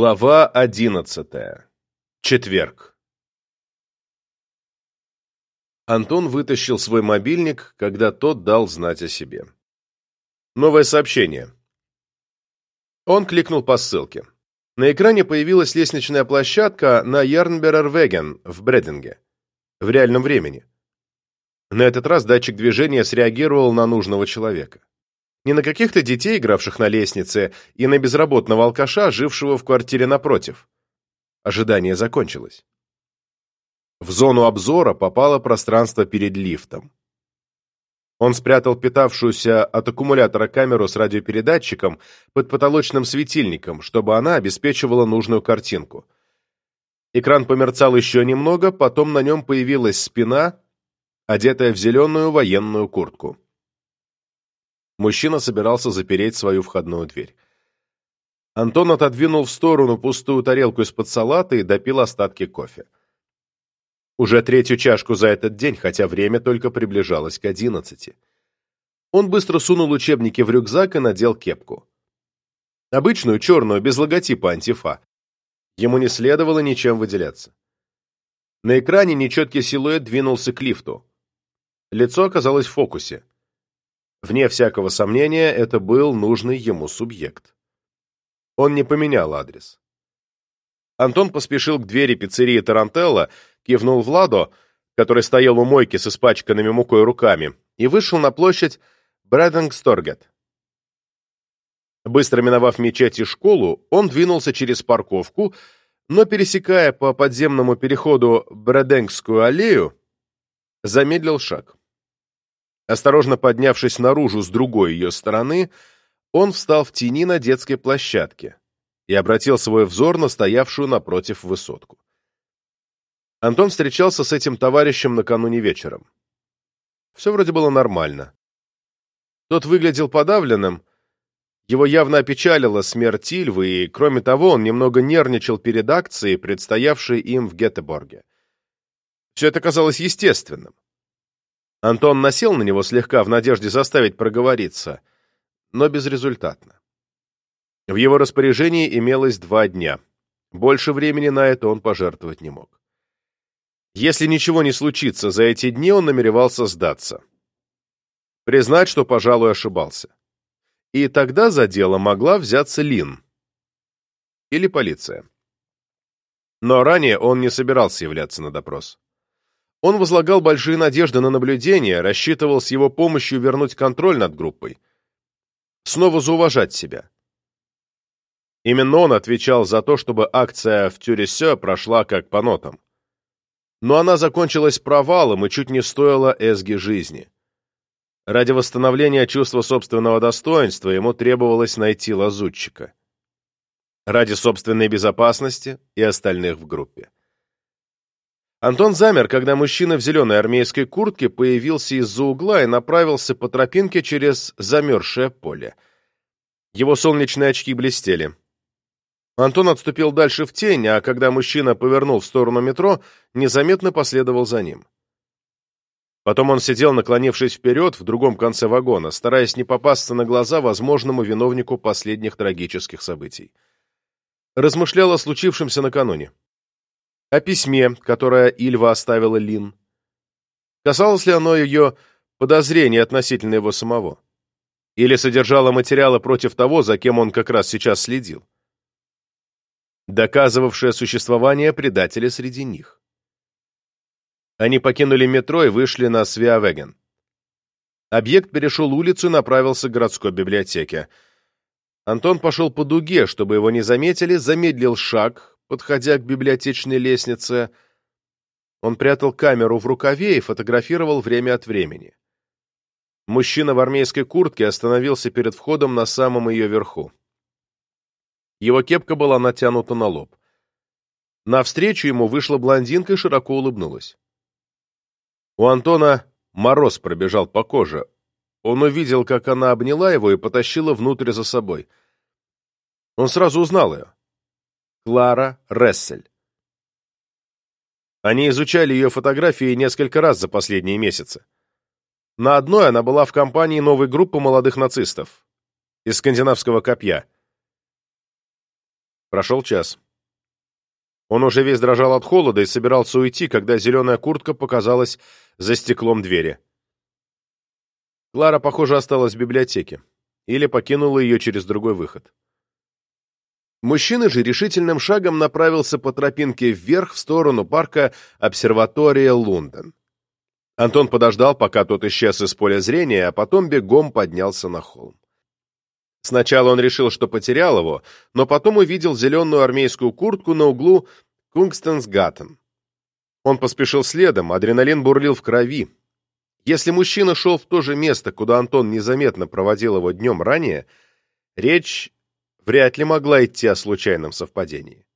Глава одиннадцатая. Четверг. Антон вытащил свой мобильник, когда тот дал знать о себе. Новое сообщение. Он кликнул по ссылке. На экране появилась лестничная площадка на Ярнберервеген в Брединге. В реальном времени. На этот раз датчик движения среагировал на нужного человека. Не на каких-то детей, игравших на лестнице, и на безработного алкаша, жившего в квартире напротив. Ожидание закончилось. В зону обзора попало пространство перед лифтом. Он спрятал питавшуюся от аккумулятора камеру с радиопередатчиком под потолочным светильником, чтобы она обеспечивала нужную картинку. Экран померцал еще немного, потом на нем появилась спина, одетая в зеленую военную куртку. Мужчина собирался запереть свою входную дверь. Антон отодвинул в сторону пустую тарелку из-под салата и допил остатки кофе. Уже третью чашку за этот день, хотя время только приближалось к одиннадцати. Он быстро сунул учебники в рюкзак и надел кепку. Обычную, черную, без логотипа антифа. Ему не следовало ничем выделяться. На экране нечеткий силуэт двинулся к лифту. Лицо оказалось в фокусе. Вне всякого сомнения, это был нужный ему субъект. Он не поменял адрес. Антон поспешил к двери пиццерии Тарантелла, кивнул Владо, который стоял у мойки с испачканными мукой руками, и вышел на площадь Брэддингсторгет. Быстро миновав мечеть и школу, он двинулся через парковку, но, пересекая по подземному переходу Брэденгскую аллею, замедлил шаг. Осторожно поднявшись наружу с другой ее стороны, он встал в тени на детской площадке и обратил свой взор на стоявшую напротив высотку. Антон встречался с этим товарищем накануне вечером. Все вроде было нормально. Тот выглядел подавленным, его явно опечалила смерть Ильвы, и, кроме того, он немного нервничал перед акцией, предстоявшей им в Гетеборге. Все это казалось естественным. Антон насел на него слегка в надежде заставить проговориться, но безрезультатно. В его распоряжении имелось два дня. Больше времени на это он пожертвовать не мог. Если ничего не случится за эти дни, он намеревался сдаться. Признать, что, пожалуй, ошибался. И тогда за дело могла взяться Лин. Или полиция. Но ранее он не собирался являться на допрос. Он возлагал большие надежды на наблюдение, рассчитывал с его помощью вернуть контроль над группой. Снова зауважать себя. Именно он отвечал за то, чтобы акция в Тюресе прошла как по нотам. Но она закончилась провалом и чуть не стоила Эсги жизни. Ради восстановления чувства собственного достоинства ему требовалось найти лазутчика. Ради собственной безопасности и остальных в группе. Антон замер, когда мужчина в зеленой армейской куртке появился из-за угла и направился по тропинке через замерзшее поле. Его солнечные очки блестели. Антон отступил дальше в тень, а когда мужчина повернул в сторону метро, незаметно последовал за ним. Потом он сидел, наклонившись вперед, в другом конце вагона, стараясь не попасться на глаза возможному виновнику последних трагических событий. Размышлял о случившемся накануне о письме, которое Ильва оставила Лин. Касалось ли оно ее подозрений относительно его самого? Или содержало материалы против того, за кем он как раз сейчас следил? Доказывавшее существование предателя среди них. Они покинули метро и вышли на Свиавеген. Объект перешел улицу и направился к городской библиотеке. Антон пошел по дуге, чтобы его не заметили, замедлил шаг, подходя к библиотечной лестнице. Он прятал камеру в рукаве и фотографировал время от времени. Мужчина в армейской куртке остановился перед входом на самом ее верху. Его кепка была натянута на лоб. Навстречу ему вышла блондинка и широко улыбнулась. У Антона мороз пробежал по коже. Он увидел, как она обняла его и потащила внутрь за собой. Он сразу узнал ее. Клара Рессель. Они изучали ее фотографии несколько раз за последние месяцы. На одной она была в компании новой группы молодых нацистов из скандинавского копья. Прошел час. Он уже весь дрожал от холода и собирался уйти, когда зеленая куртка показалась за стеклом двери. Клара, похоже, осталась в библиотеке. Или покинула ее через другой выход. Мужчина же решительным шагом направился по тропинке вверх в сторону парка обсерватория Лондон. Антон подождал, пока тот исчез из поля зрения, а потом бегом поднялся на холм. Сначала он решил, что потерял его, но потом увидел зеленую армейскую куртку на углу Кунгстенсгаттен. Он поспешил следом, адреналин бурлил в крови. Если мужчина шел в то же место, куда Антон незаметно проводил его днем ранее, речь вряд ли могла идти о случайном совпадении.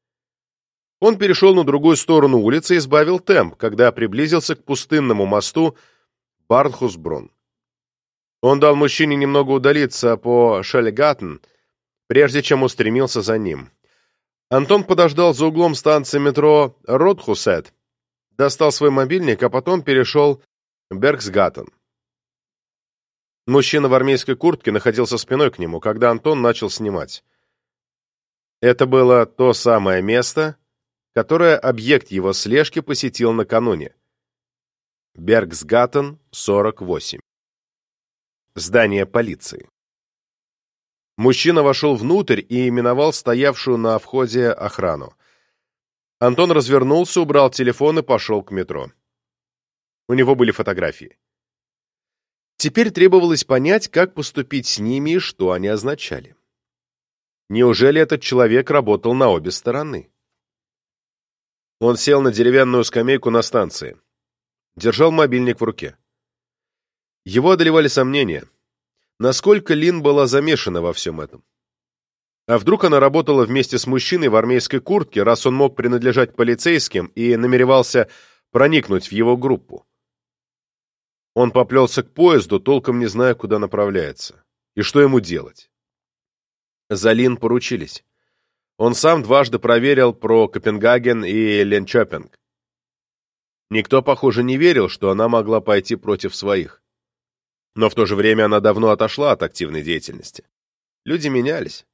Он перешел на другую сторону улицы и сбавил темп, когда приблизился к пустынному мосту Барнхусбрун. Он дал мужчине немного удалиться по Шельгаттен, прежде чем устремился за ним. Антон подождал за углом станции метро Ротхусет, достал свой мобильник, а потом перешел Бергсгаттен. Мужчина в армейской куртке находился спиной к нему, когда Антон начал снимать. Это было то самое место, которое объект его слежки посетил накануне. Бергсгаттен, 48. Здание полиции. Мужчина вошел внутрь и именовал стоявшую на входе охрану. Антон развернулся, убрал телефон и пошел к метро. У него были фотографии. Теперь требовалось понять, как поступить с ними и что они означали. Неужели этот человек работал на обе стороны? Он сел на деревянную скамейку на станции. Держал мобильник в руке. Его одолевали сомнения. Насколько Лин была замешана во всем этом? А вдруг она работала вместе с мужчиной в армейской куртке, раз он мог принадлежать полицейским и намеревался проникнуть в его группу? Он поплелся к поезду, толком не зная, куда направляется. И что ему делать? За Лин поручились. Он сам дважды проверил про Копенгаген и Ленчопинг. Никто, похоже, не верил, что она могла пойти против своих. Но в то же время она давно отошла от активной деятельности. Люди менялись.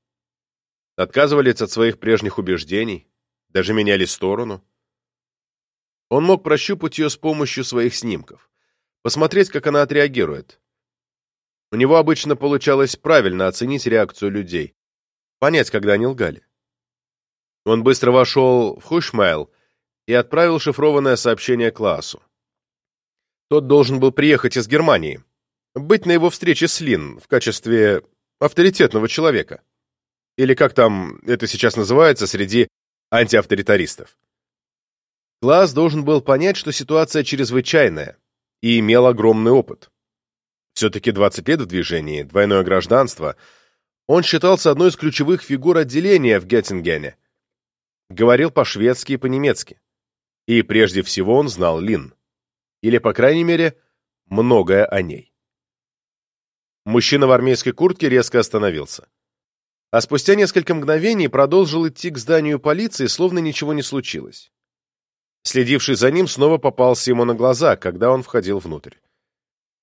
Отказывались от своих прежних убеждений, даже меняли сторону. Он мог прощупать ее с помощью своих снимков, посмотреть, как она отреагирует. У него обычно получалось правильно оценить реакцию людей, понять, когда они лгали. Он быстро вошел в Хушмайл и отправил шифрованное сообщение классу. Тот должен был приехать из Германии, быть на его встрече с Лин в качестве авторитетного человека. Или как там это сейчас называется среди антиавторитаристов. Класс должен был понять, что ситуация чрезвычайная, и имел огромный опыт. Все-таки 20 лет в движении, двойное гражданство. Он считался одной из ключевых фигур отделения в Геттингене. Говорил по-шведски и по-немецки. И прежде всего он знал Лин. Или, по крайней мере, многое о ней. Мужчина в армейской куртке резко остановился. А спустя несколько мгновений продолжил идти к зданию полиции, словно ничего не случилось. Следивший за ним снова попался ему на глаза, когда он входил внутрь.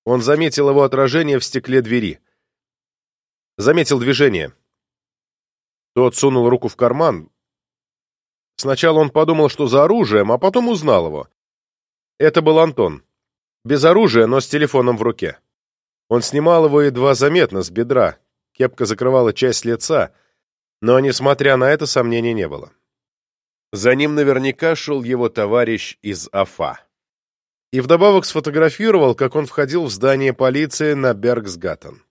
Он заметил его отражение в стекле двери. Заметил движение. Тот сунул руку в карман. Сначала он подумал, что за оружием, а потом узнал его. Это был Антон. Без оружия, но с телефоном в руке. Он снимал его едва заметно, с бедра. Кепка закрывала часть лица, но, несмотря на это, сомнений не было. За ним наверняка шел его товарищ из АФА. И вдобавок сфотографировал, как он входил в здание полиции на Бергсгаттен.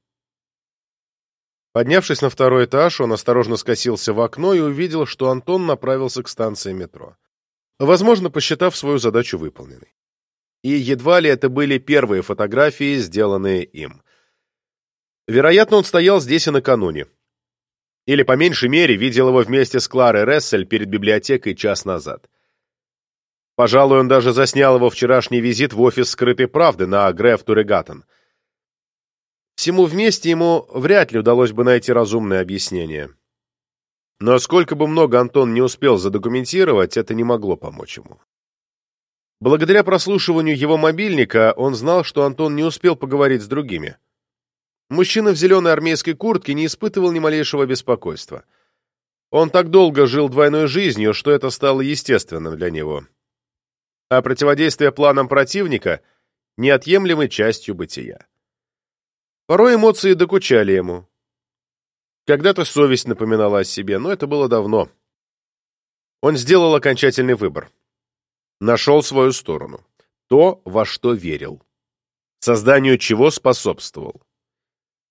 Поднявшись на второй этаж, он осторожно скосился в окно и увидел, что Антон направился к станции метро. Возможно, посчитав свою задачу выполненной и едва ли это были первые фотографии, сделанные им. Вероятно, он стоял здесь и накануне. Или, по меньшей мере, видел его вместе с Кларой Рессель перед библиотекой час назад. Пожалуй, он даже заснял его вчерашний визит в офис скрытой правды на Греф Турегатон. Всему вместе ему вряд ли удалось бы найти разумное объяснение. Но сколько бы много Антон не успел задокументировать, это не могло помочь ему. Благодаря прослушиванию его мобильника он знал, что Антон не успел поговорить с другими. Мужчина в зеленой армейской куртке не испытывал ни малейшего беспокойства. Он так долго жил двойной жизнью, что это стало естественным для него. А противодействие планам противника — неотъемлемой частью бытия. Порой эмоции докучали ему. Когда-то совесть напоминала о себе, но это было давно. Он сделал окончательный выбор. Нашел свою сторону. То, во что верил. Созданию чего способствовал.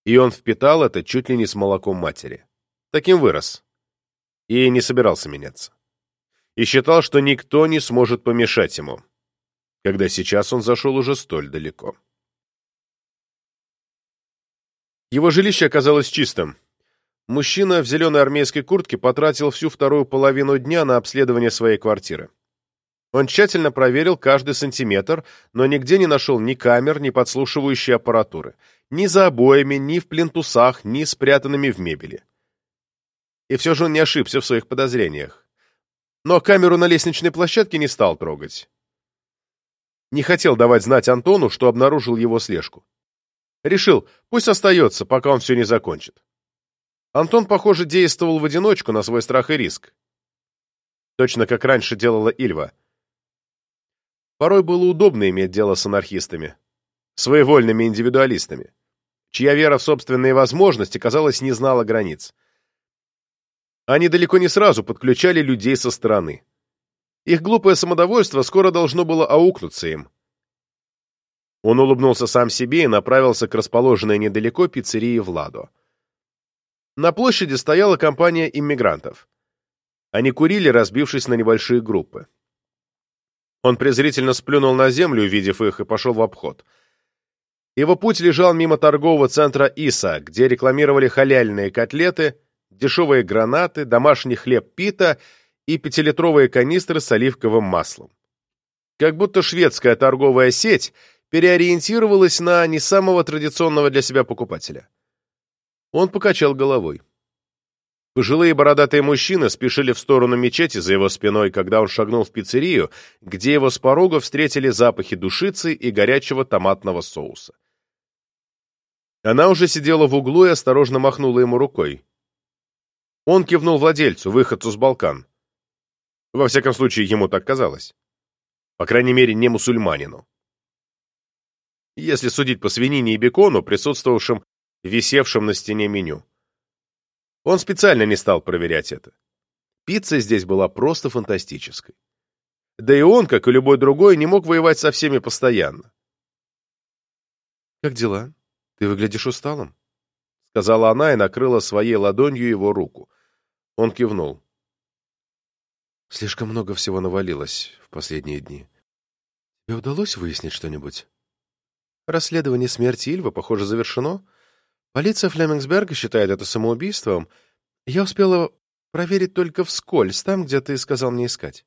И он впитал это чуть ли не с молоком матери. Таким вырос. И не собирался меняться. И считал, что никто не сможет помешать ему, когда сейчас он зашел уже столь далеко. Его жилище оказалось чистым. Мужчина в зеленой армейской куртке потратил всю вторую половину дня на обследование своей квартиры. Он тщательно проверил каждый сантиметр, но нигде не нашел ни камер, ни подслушивающей аппаратуры. Ни за обоями, ни в плинтусах, ни спрятанными в мебели. И все же он не ошибся в своих подозрениях. Но камеру на лестничной площадке не стал трогать. Не хотел давать знать Антону, что обнаружил его слежку. Решил, пусть остается, пока он все не закончит. Антон, похоже, действовал в одиночку на свой страх и риск. Точно как раньше делала Ильва. Порой было удобно иметь дело с анархистами, своевольными индивидуалистами, чья вера в собственные возможности, казалось, не знала границ. Они далеко не сразу подключали людей со стороны. Их глупое самодовольство скоро должно было аукнуться им. Он улыбнулся сам себе и направился к расположенной недалеко пиццерии Владо. На площади стояла компания иммигрантов. Они курили, разбившись на небольшие группы. Он презрительно сплюнул на землю, увидев их, и пошел в обход. Его путь лежал мимо торгового центра Иса, где рекламировали халяльные котлеты, дешевые гранаты, домашний хлеб пита и пятилитровые канистры с оливковым маслом. Как будто шведская торговая сеть переориентировалась на не самого традиционного для себя покупателя. Он покачал головой. Пожилые бородатые мужчины спешили в сторону мечети за его спиной, когда он шагнул в пиццерию, где его с порога встретили запахи душицы и горячего томатного соуса. Она уже сидела в углу и осторожно махнула ему рукой. Он кивнул владельцу, выходцу с Балкан. Во всяком случае, ему так казалось. По крайней мере, не мусульманину. Если судить по свинине и бекону, присутствовавшим висевшем на стене меню. Он специально не стал проверять это. Пицца здесь была просто фантастической. Да и он, как и любой другой, не мог воевать со всеми постоянно. «Как дела? Ты выглядишь усталым», — сказала она и накрыла своей ладонью его руку. Он кивнул. «Слишком много всего навалилось в последние дни. Тебе удалось выяснить что-нибудь? Расследование смерти Ильва, похоже, завершено. Полиция Флемингсберга считает это самоубийством. Я успела проверить только вскользь, там, где ты сказал мне искать.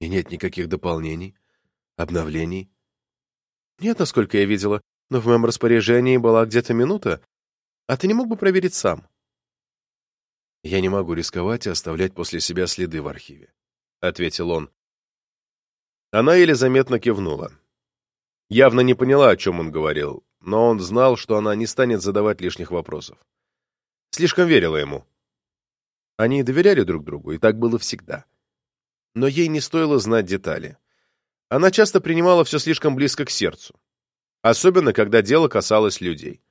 И нет никаких дополнений, обновлений. Нет, насколько я видела, но в моем распоряжении была где-то минута. А ты не мог бы проверить сам? Я не могу рисковать и оставлять после себя следы в архиве, — ответил он. Она еле заметно кивнула. Явно не поняла, о чем он говорил, но он знал, что она не станет задавать лишних вопросов. Слишком верила ему. Они доверяли друг другу, и так было всегда. Но ей не стоило знать детали. Она часто принимала все слишком близко к сердцу. Особенно, когда дело касалось людей.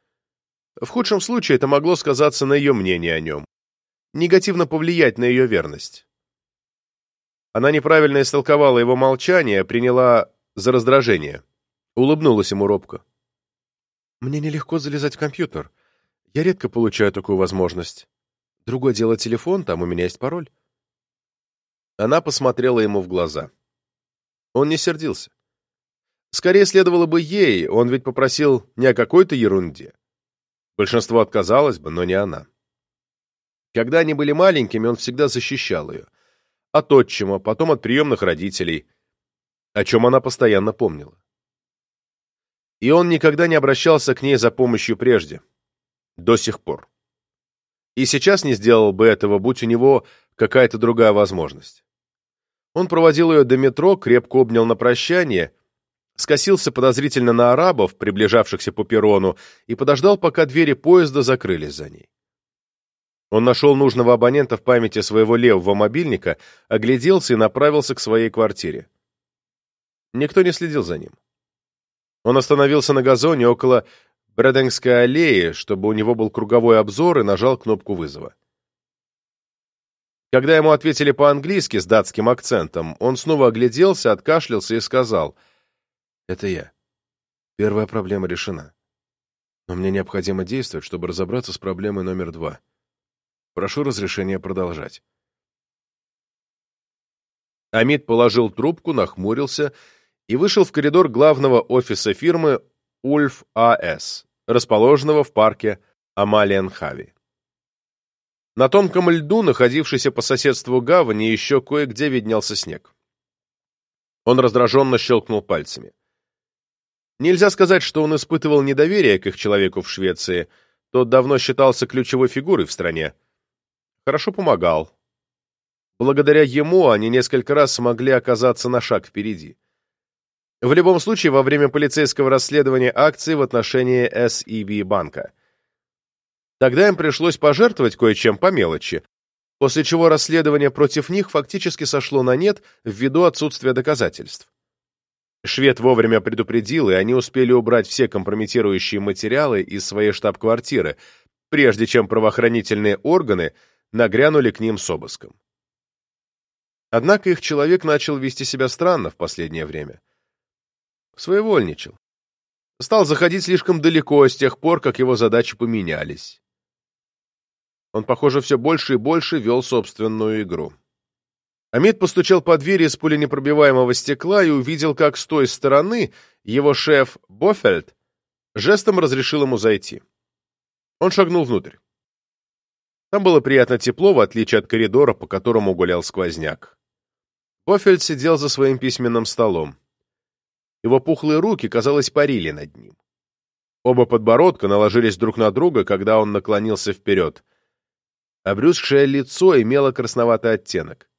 В худшем случае это могло сказаться на ее мнении о нем. Негативно повлиять на ее верность. Она неправильно истолковала его молчание, приняла за раздражение. Улыбнулась ему робко. Мне нелегко залезать в компьютер. Я редко получаю такую возможность. Другое дело телефон, там у меня есть пароль. Она посмотрела ему в глаза. Он не сердился. Скорее следовало бы ей, он ведь попросил не о какой-то ерунде. Большинство отказалось бы, но не она. Когда они были маленькими, он всегда защищал ее. От отчима, потом от приемных родителей, о чем она постоянно помнила и он никогда не обращался к ней за помощью прежде. До сих пор. И сейчас не сделал бы этого, будь у него какая-то другая возможность. Он проводил ее до метро, крепко обнял на прощание, скосился подозрительно на арабов, приближавшихся по перрону, и подождал, пока двери поезда закрылись за ней. Он нашел нужного абонента в памяти своего левого мобильника, огляделся и направился к своей квартире. Никто не следил за ним. Он остановился на газоне около Брэденгской аллеи, чтобы у него был круговой обзор, и нажал кнопку вызова. Когда ему ответили по-английски с датским акцентом, он снова огляделся, откашлялся и сказал, «Это я. Первая проблема решена. Но мне необходимо действовать, чтобы разобраться с проблемой номер два. Прошу разрешения продолжать». Амид положил трубку, нахмурился вышел в коридор главного офиса фирмы Ульф А.С., расположенного в парке Амалиенхави. На тонком льду, находившейся по соседству гавани, еще кое-где виднелся снег. Он раздраженно щелкнул пальцами. Нельзя сказать, что он испытывал недоверие к их человеку в Швеции. Тот давно считался ключевой фигурой в стране. Хорошо помогал. Благодаря ему они несколько раз смогли оказаться на шаг впереди. В любом случае, во время полицейского расследования акций в отношении SEB банка – Тогда им пришлось пожертвовать кое-чем по мелочи, после чего расследование против них фактически сошло на нет ввиду отсутствия доказательств. Швед вовремя предупредил, и они успели убрать все компрометирующие материалы из своей штаб-квартиры, прежде чем правоохранительные органы нагрянули к ним с обыском. Однако их человек начал вести себя странно в последнее время. Своевольничал. Стал заходить слишком далеко с тех пор, как его задачи поменялись. Он, похоже, все больше и больше вел собственную игру. Амид постучал по двери из пуленепробиваемого стекла и увидел, как с той стороны его шеф Бофельд жестом разрешил ему зайти. Он шагнул внутрь. Там было приятно тепло, в отличие от коридора, по которому гулял сквозняк. Бофельд сидел за своим письменным столом. Его пухлые руки, казалось, парили над ним. Оба подбородка наложились друг на друга, когда он наклонился вперед. Обрюзгшее лицо имело красноватый оттенок.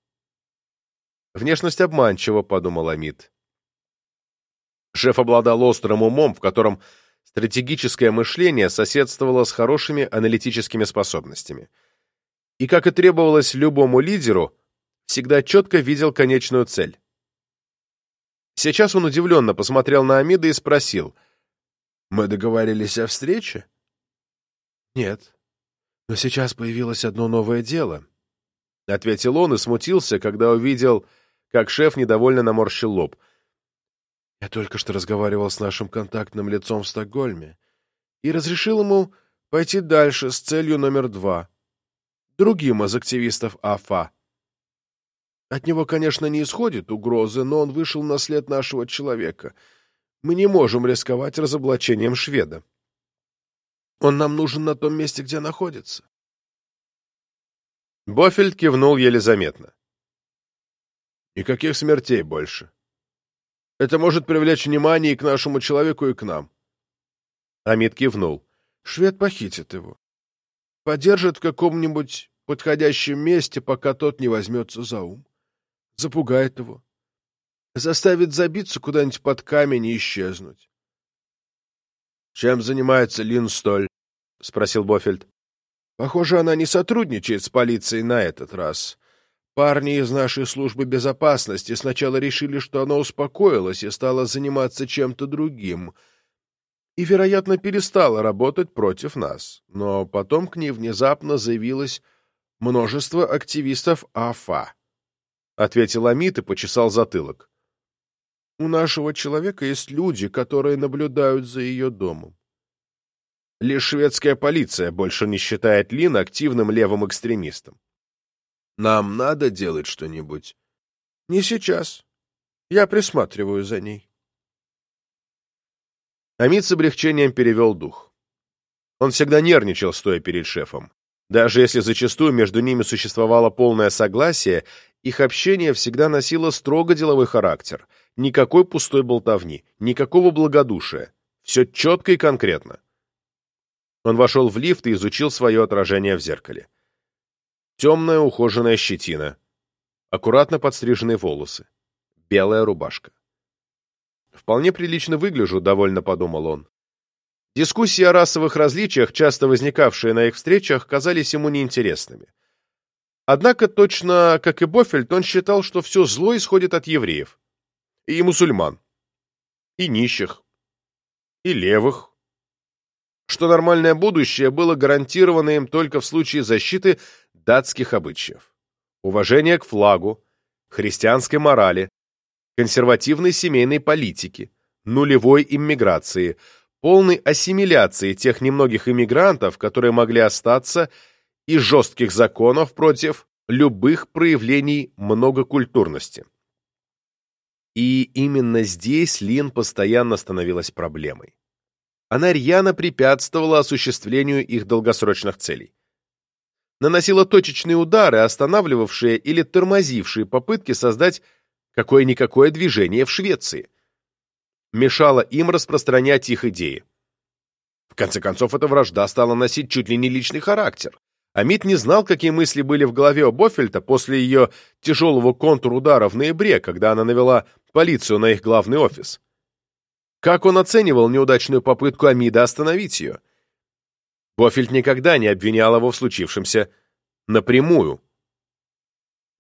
«Внешность обманчива», — подумал Амид. Шеф обладал острым умом, в котором стратегическое мышление соседствовало с хорошими аналитическими способностями. И, как и требовалось любому лидеру, всегда четко видел конечную цель. Сейчас он удивленно посмотрел на Амида и спросил, «Мы договорились о встрече?» «Нет», но сейчас появилось одно новое дело, — ответил он и смутился, когда увидел, как шеф недовольно наморщил лоб. Я только что разговаривал с нашим контактным лицом в Стокгольме и разрешил ему пойти дальше с целью номер два, другим из активистов АФА. От него, конечно, не исходит угрозы, но он вышел на след нашего человека. Мы не можем рисковать разоблачением шведа. Он нам нужен на том месте, где находится. Бофельд кивнул еле заметно. Никаких смертей больше. Это может привлечь внимание и к нашему человеку, и к нам. Амид кивнул. Швед похитит его. Подержит в каком-нибудь подходящем месте, пока тот не возьмется за ум. Запугает его. Заставит забиться куда-нибудь под камень и исчезнуть. «Чем занимается Лин Столь?» — спросил Бофельд. «Похоже, она не сотрудничает с полицией на этот раз. Парни из нашей службы безопасности сначала решили, что она успокоилась и стала заниматься чем-то другим, и, вероятно, перестала работать против нас. Но потом к ней внезапно заявилось множество активистов АФА», — ответил Амит и почесал затылок. У нашего человека есть люди, которые наблюдают за ее домом. Лишь шведская полиция больше не считает Лин активным левым экстремистом. Нам надо делать что-нибудь. Не сейчас. Я присматриваю за ней. Амид с облегчением перевел дух. Он всегда нервничал, стоя перед шефом. Даже если зачастую между ними существовало полное согласие, их общение всегда носило строго деловой характер — Никакой пустой болтовни, никакого благодушия. Все четко и конкретно. Он вошел в лифт и изучил свое отражение в зеркале. Темная ухоженная щетина, аккуратно подстриженные волосы, белая рубашка. «Вполне прилично выгляжу», — довольно подумал он. Дискуссии о расовых различиях, часто возникавшие на их встречах, казались ему неинтересными. Однако, точно как и Бофельд, он считал, что все зло исходит от евреев. И мусульман. И нищих. И левых. Что нормальное будущее было гарантировано им только в случае защиты датских обычаев. Уважения к флагу, христианской морали, консервативной семейной политики, нулевой иммиграции, полной ассимиляции тех немногих иммигрантов, которые могли остаться, жестких законов против любых проявлений многокультурности. И именно здесь Лин постоянно становилась проблемой. Она рьяно препятствовала осуществлению их долгосрочных целей. Наносила точечные удары, останавливавшие или тормозившие попытки создать какое-никакое движение в Швеции мешало им распространять их идеи. В конце концов, эта вражда стала носить чуть ли не личный характер. Амит не знал, какие мысли были в голове у Боффельта после ее тяжелого контрудара в ноябре, когда она навела полицию на их главный офис. Как он оценивал неудачную попытку Амида остановить ее? Боффельд никогда не обвинял его в случившемся напрямую.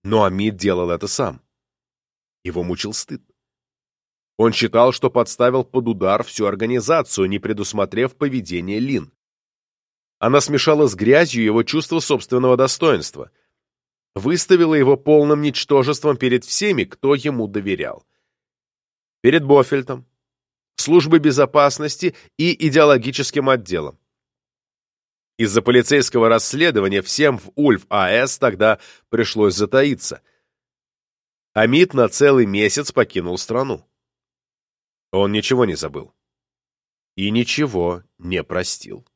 Но Амид делал это сам. Его мучил стыд. Он считал, что подставил под удар всю организацию, не предусмотрев поведение Лин. Она смешала с грязью его чувство собственного достоинства, выставила его полным ничтожеством перед всеми, кто ему доверял. Перед Бофельтом, службой безопасности и идеологическим отделом. Из-за полицейского расследования всем в Ульф-АЭС тогда пришлось затаиться. Амит на целый месяц покинул страну. Он ничего не забыл. И ничего не простил.